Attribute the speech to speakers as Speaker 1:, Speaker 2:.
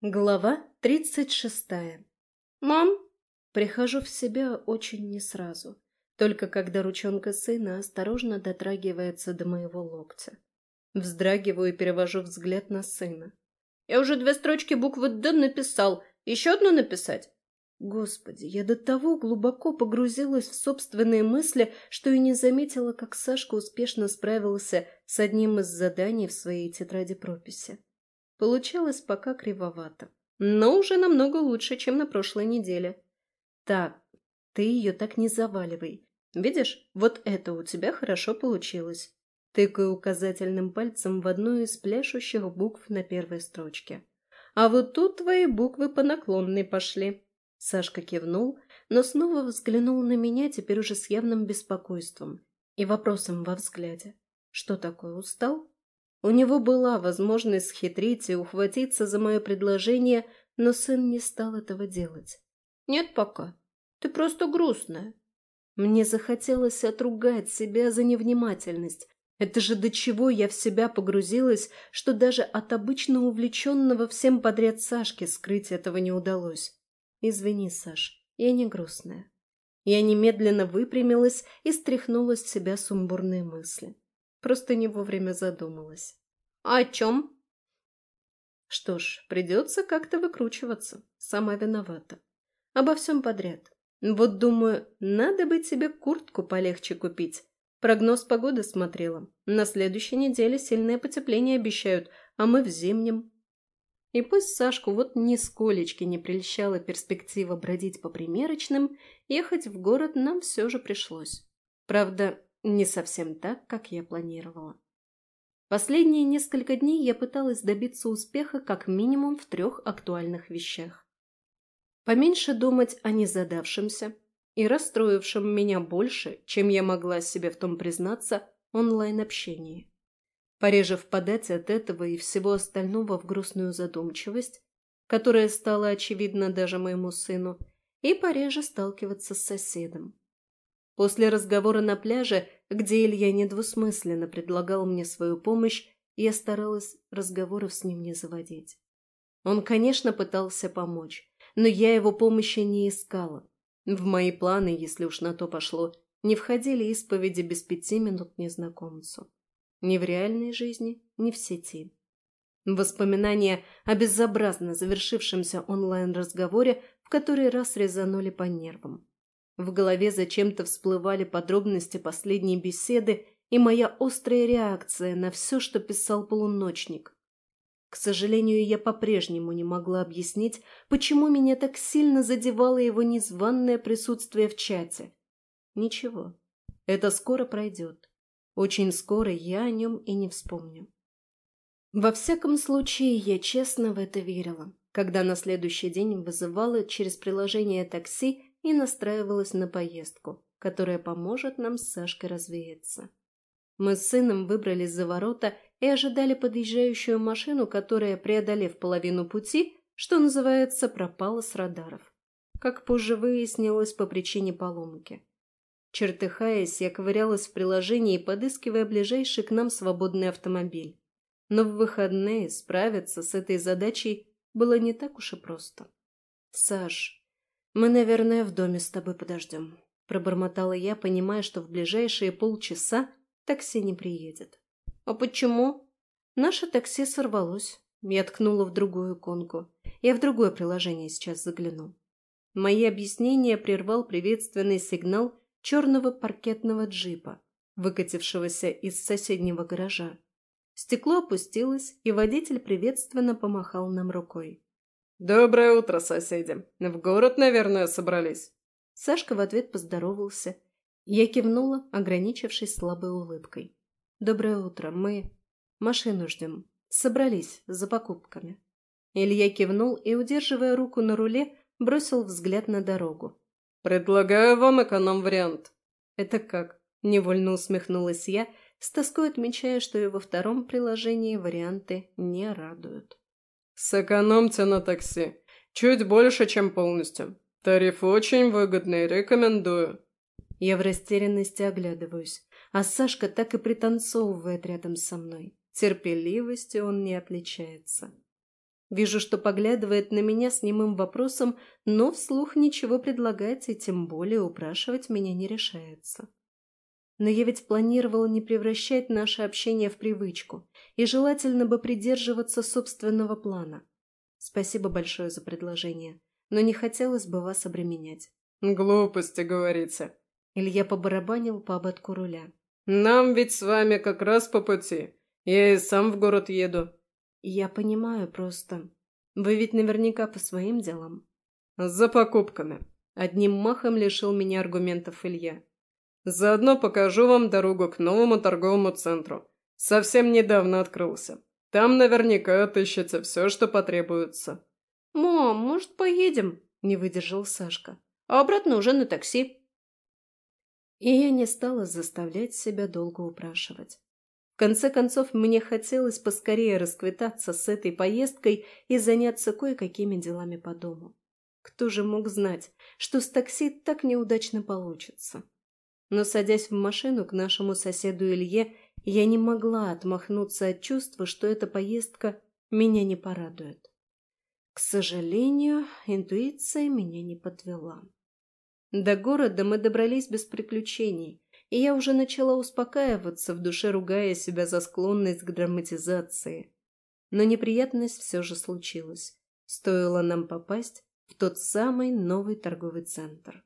Speaker 1: Глава тридцать шестая. «Мам!» Прихожу в себя очень не сразу, только когда ручонка сына осторожно дотрагивается до моего локтя. Вздрагиваю и перевожу взгляд на сына. «Я уже две строчки буквы «Д» написал. Еще одну написать?» Господи, я до того глубоко погрузилась в собственные мысли, что и не заметила, как Сашка успешно справился с одним из заданий в своей тетради прописи. Получалось пока кривовато, но уже намного лучше, чем на прошлой неделе. Так, ты ее так не заваливай. Видишь, вот это у тебя хорошо получилось. Тыкаю указательным пальцем в одну из пляшущих букв на первой строчке. А вот тут твои буквы по наклонной пошли. Сашка кивнул, но снова взглянул на меня теперь уже с явным беспокойством и вопросом во взгляде. Что такое, устал? У него была возможность схитрить и ухватиться за мое предложение, но сын не стал этого делать. «Нет пока. Ты просто грустная». Мне захотелось отругать себя за невнимательность. Это же до чего я в себя погрузилась, что даже от обычно увлеченного всем подряд Сашки скрыть этого не удалось. Извини, Саш, я не грустная. Я немедленно выпрямилась и стряхнула с себя сумбурные мысли. Просто не вовремя задумалась. «А о чем?» Что ж, придется как-то выкручиваться. Сама виновата. Обо всем подряд. Вот думаю, надо бы тебе куртку полегче купить. Прогноз погоды смотрела. На следующей неделе сильное потепление обещают, а мы в зимнем. И пусть Сашку вот нисколечки не прельщала перспектива бродить по примерочным, ехать в город нам все же пришлось. Правда, не совсем так, как я планировала. Последние несколько дней я пыталась добиться успеха как минимум в трех актуальных вещах. Поменьше думать о незадавшемся и расстроившем меня больше, чем я могла себе в том признаться, онлайн-общении. Пореже впадать от этого и всего остального в грустную задумчивость, которая стала очевидна даже моему сыну, и пореже сталкиваться с соседом. После разговора на пляже, где Илья недвусмысленно предлагал мне свою помощь, я старалась разговоров с ним не заводить. Он, конечно, пытался помочь, но я его помощи не искала. В мои планы, если уж на то пошло, не входили исповеди без пяти минут незнакомцу. Ни в реальной жизни, ни в сети. Воспоминания о безобразно завершившемся онлайн-разговоре в который раз резанули по нервам. В голове зачем-то всплывали подробности последней беседы и моя острая реакция на все, что писал полуночник. К сожалению, я по-прежнему не могла объяснить, почему меня так сильно задевало его незваное присутствие в чате. Ничего, это скоро пройдет. Очень скоро я о нем и не вспомню. Во всяком случае, я честно в это верила, когда на следующий день вызывала через приложение такси и настраивалась на поездку, которая поможет нам с Сашкой развеяться. Мы с сыном выбрались за ворота и ожидали подъезжающую машину, которая, преодолев половину пути, что называется, пропала с радаров. Как позже выяснилось, по причине поломки. Чертыхаясь, я ковырялась в приложении, подыскивая ближайший к нам свободный автомобиль. Но в выходные справиться с этой задачей было не так уж и просто. «Саш, «Мы, наверное, в доме с тобой подождем», – пробормотала я, понимая, что в ближайшие полчаса такси не приедет. «А почему?» «Наше такси сорвалось». Я ткнула в другую иконку. Я в другое приложение сейчас загляну. Мои объяснения прервал приветственный сигнал черного паркетного джипа, выкатившегося из соседнего гаража. Стекло опустилось, и водитель приветственно помахал нам рукой.
Speaker 2: «Доброе утро, соседи. В город, наверное, собрались?»
Speaker 1: Сашка в ответ поздоровался. Я кивнула, ограничившись слабой улыбкой. «Доброе утро. Мы машину ждем. Собрались за покупками». Илья кивнул и, удерживая руку на руле, бросил взгляд на дорогу.
Speaker 2: «Предлагаю вам эконом-вариант».
Speaker 1: «Это как?» – невольно усмехнулась я, с тоской отмечая, что и во втором приложении варианты не радуют.
Speaker 2: Сэкономьте на такси. Чуть больше, чем полностью. Тариф очень выгодный, рекомендую.
Speaker 1: Я в растерянности оглядываюсь, а Сашка так и пританцовывает рядом со мной. Терпеливостью он не отличается. Вижу, что поглядывает на меня с немым вопросом, но вслух ничего предлагать и тем более упрашивать меня не решается. Но я ведь планировала не превращать наше общение в привычку, и желательно бы придерживаться собственного плана. Спасибо большое за предложение, но не хотелось бы вас обременять.
Speaker 2: Глупости, говорится.
Speaker 1: Илья побарабанил по ободку руля.
Speaker 2: Нам ведь с вами как раз по пути. Я и сам в город еду.
Speaker 1: Я понимаю просто. Вы ведь наверняка по своим делам.
Speaker 2: За покупками.
Speaker 1: Одним махом лишил меня аргументов Илья.
Speaker 2: Заодно покажу вам дорогу к новому торговому центру. Совсем недавно открылся. Там наверняка отыщется все, что потребуется.
Speaker 1: «Мам, может, поедем?» – не выдержал Сашка. «А обратно уже на такси». И я не стала заставлять себя долго упрашивать. В конце концов, мне хотелось поскорее расквитаться с этой поездкой и заняться кое-какими делами по дому. Кто же мог знать, что с такси так неудачно получится? Но, садясь в машину к нашему соседу Илье, я не могла отмахнуться от чувства, что эта поездка меня не порадует. К сожалению, интуиция меня не подвела. До города мы добрались без приключений, и я уже начала успокаиваться, в душе ругая себя за склонность к драматизации. Но неприятность все же случилась. Стоило нам попасть в тот самый новый торговый центр.